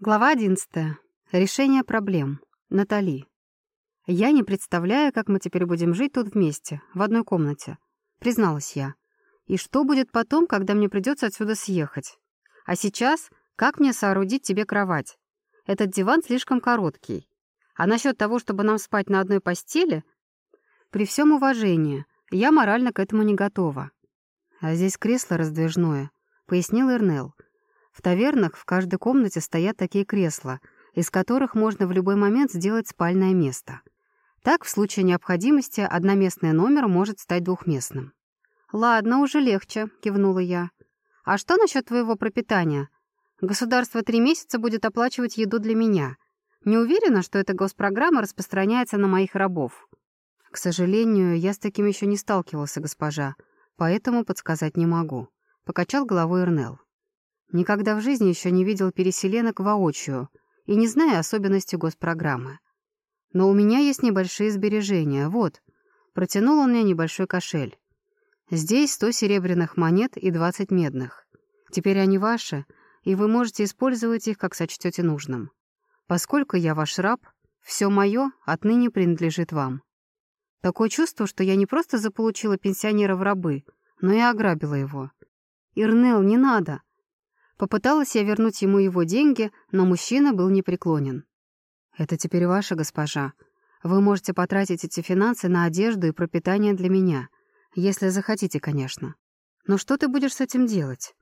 Глава 11. Решение проблем. Натали. Я не представляю, как мы теперь будем жить тут вместе, в одной комнате, призналась я. И что будет потом, когда мне придется отсюда съехать? А сейчас, как мне соорудить тебе кровать? Этот диван слишком короткий. А насчет того, чтобы нам спать на одной постели, при всем уважении, я морально к этому не готова. А здесь кресло раздвижное, пояснил Эрнел. В тавернах в каждой комнате стоят такие кресла, из которых можно в любой момент сделать спальное место. Так, в случае необходимости, одноместный номер может стать двухместным. «Ладно, уже легче», — кивнула я. «А что насчет твоего пропитания? Государство три месяца будет оплачивать еду для меня. Не уверена, что эта госпрограмма распространяется на моих рабов». «К сожалению, я с таким еще не сталкивался, госпожа, поэтому подсказать не могу», — покачал головой Эрнел. Никогда в жизни еще не видел переселенок воочию и не знаю особенностей госпрограммы. Но у меня есть небольшие сбережения. Вот, протянул он мне небольшой кошель. Здесь сто серебряных монет и двадцать медных. Теперь они ваши, и вы можете использовать их, как сочтете нужным. Поскольку я ваш раб, все мое отныне принадлежит вам. Такое чувство, что я не просто заполучила пенсионера в рабы, но и ограбила его. «Ирнел, не надо!» Попыталась я вернуть ему его деньги, но мужчина был непреклонен. «Это теперь ваша госпожа. Вы можете потратить эти финансы на одежду и пропитание для меня. Если захотите, конечно. Но что ты будешь с этим делать?»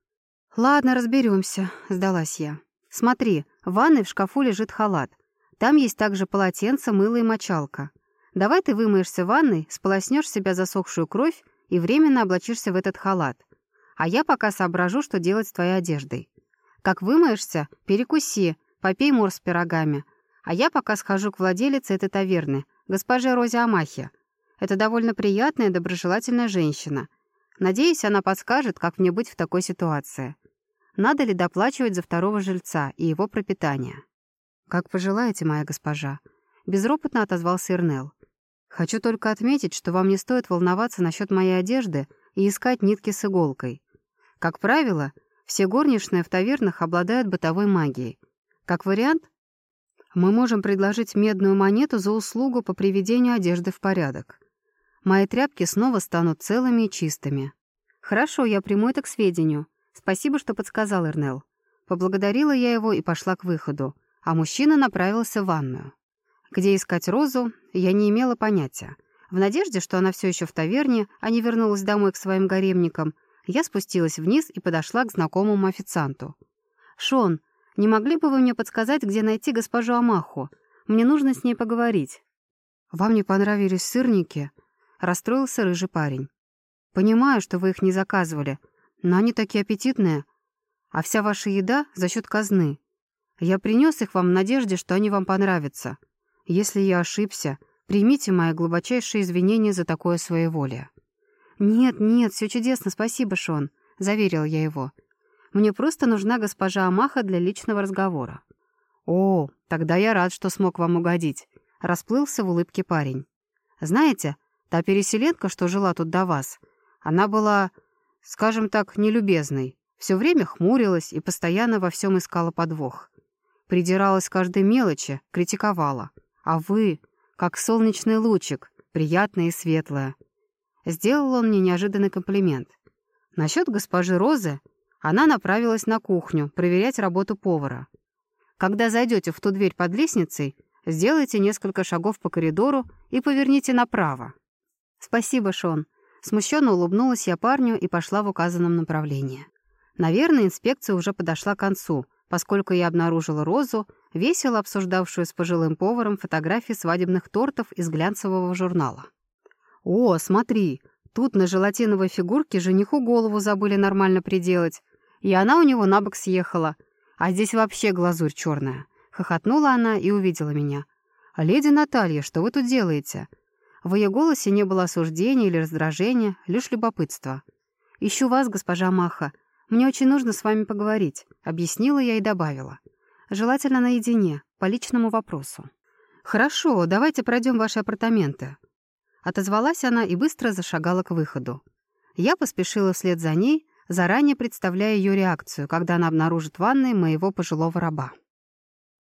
«Ладно, разберемся, сдалась я. «Смотри, в ванной в шкафу лежит халат. Там есть также полотенце, мыло и мочалка. Давай ты вымоешься в ванной, сполоснешь себя засохшую кровь и временно облачишься в этот халат а я пока соображу, что делать с твоей одеждой. Как вымоешься, перекуси, попей мор с пирогами, а я пока схожу к владелице этой таверны, госпоже Розе Амахе. Это довольно приятная доброжелательная женщина. Надеюсь, она подскажет, как мне быть в такой ситуации. Надо ли доплачивать за второго жильца и его пропитание? «Как пожелаете, моя госпожа», — безропотно отозвался Ирнел. «Хочу только отметить, что вам не стоит волноваться насчет моей одежды и искать нитки с иголкой. Как правило, все горничные в тавернах обладают бытовой магией. Как вариант, мы можем предложить медную монету за услугу по приведению одежды в порядок. Мои тряпки снова станут целыми и чистыми. Хорошо, я приму это к сведению. Спасибо, что подсказал Эрнел. Поблагодарила я его и пошла к выходу, а мужчина направился в ванную. Где искать Розу, я не имела понятия. В надежде, что она все еще в таверне, а не вернулась домой к своим гаремникам, я спустилась вниз и подошла к знакомому официанту. «Шон, не могли бы вы мне подсказать, где найти госпожу Амаху? Мне нужно с ней поговорить». «Вам не понравились сырники?» — расстроился рыжий парень. «Понимаю, что вы их не заказывали, но они такие аппетитные, а вся ваша еда за счет казны. Я принес их вам в надежде, что они вам понравятся. Если я ошибся, примите мои глубочайшие извинения за такое своеволие». «Нет, нет, все чудесно, спасибо, Шон», — заверил я его. «Мне просто нужна госпожа Амаха для личного разговора». «О, тогда я рад, что смог вам угодить», — расплылся в улыбке парень. «Знаете, та переселенка, что жила тут до вас, она была, скажем так, нелюбезной, все время хмурилась и постоянно во всем искала подвох. Придиралась к каждой мелочи, критиковала. А вы, как солнечный лучик, приятная и светлая. Сделал он мне неожиданный комплимент. Насчет госпожи Розы она направилась на кухню проверять работу повара. Когда зайдете в ту дверь под лестницей, сделайте несколько шагов по коридору и поверните направо. Спасибо, Шон. Смущенно улыбнулась я парню и пошла в указанном направлении. Наверное, инспекция уже подошла к концу, поскольку я обнаружила Розу, весело обсуждавшую с пожилым поваром фотографии свадебных тортов из глянцевого журнала. «О, смотри, тут на желатиновой фигурке жениху голову забыли нормально приделать, и она у него на бок съехала, а здесь вообще глазурь черная». Хохотнула она и увидела меня. «Леди Наталья, что вы тут делаете?» В ее голосе не было осуждения или раздражения, лишь любопытство. «Ищу вас, госпожа Маха. Мне очень нужно с вами поговорить», — объяснила я и добавила. «Желательно наедине, по личному вопросу». «Хорошо, давайте пройдем ваши апартаменты. Отозвалась она и быстро зашагала к выходу. Я поспешила вслед за ней, заранее представляя ее реакцию, когда она обнаружит в ванной моего пожилого раба.